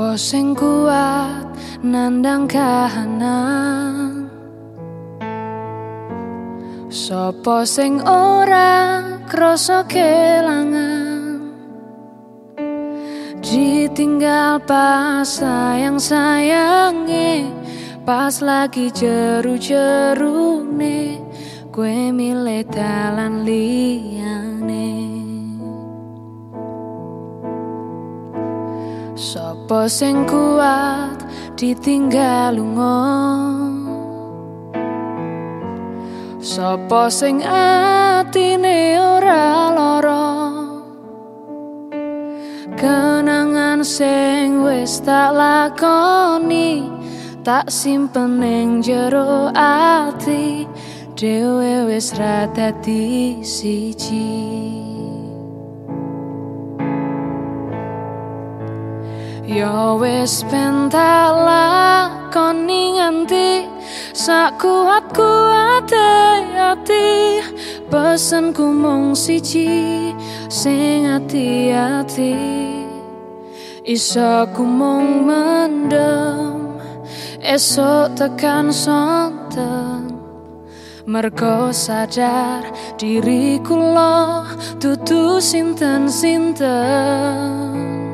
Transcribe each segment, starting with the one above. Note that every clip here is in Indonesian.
Sopo sing kuat nandang kahanan? Sopo sing ora krasa kelangan? Ditinggal pas sayang-sayange Pas lagi jeru-jeru nih Kue milih dalan liyane Sopo sing kuat ditinggal lunga? Sopo sing atine ora lara? Kenangan sing wis tak lakoni Tak simpen ning jero ati Dewe wis ra dadi siji Ya wis pentala koni nganti sak kuat kuate ati pesenku mung siji sing ati-ati iso ku mung mendem esok tekan sonten. Mergo sadar diriku lo tutu sinten-sinten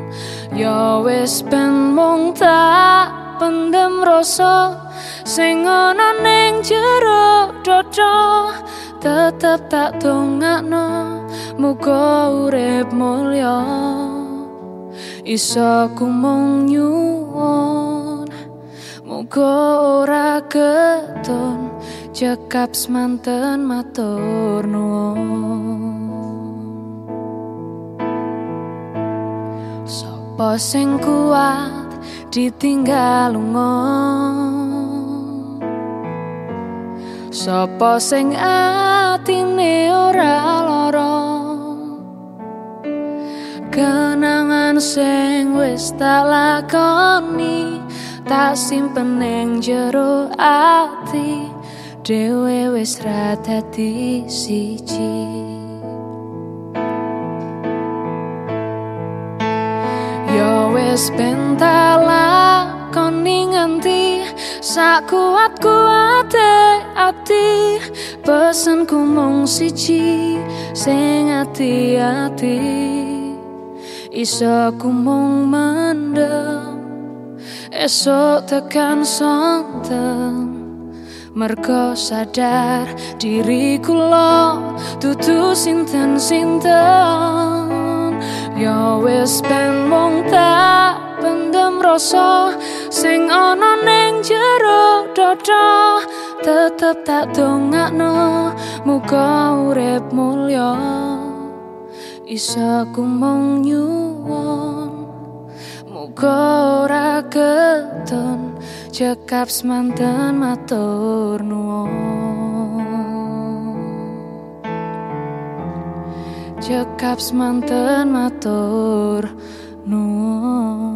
Ya wis ben mung tak pendem rasa sing ana ning jero dada tetep tak dongakno muga urip mulya. Iso ku mung nyuwun muga ora keton cekap semanten matur nuwun Apa kuat ditinggal lunga? Sapa sing atine ora lara? Kenangan sing wis tak lakoni Tak simpen ning jero ati Dewe wis ra dadi wis pentala koni nganti. Sak kuat kuate ati. Pesenku mung siji sing ati-ati. Iso ku mung mendem esok tekan sonten. Mergo sadar diriku lo tutu sinten-sinten Ya wis ben mung tak pendem rasa sing ana ning jero dada tetep tak dongakno muga urip mulya. Isa ku mung nyuwun muga ora keton cekap semanten matur nuwun cekap semanten matur nuwun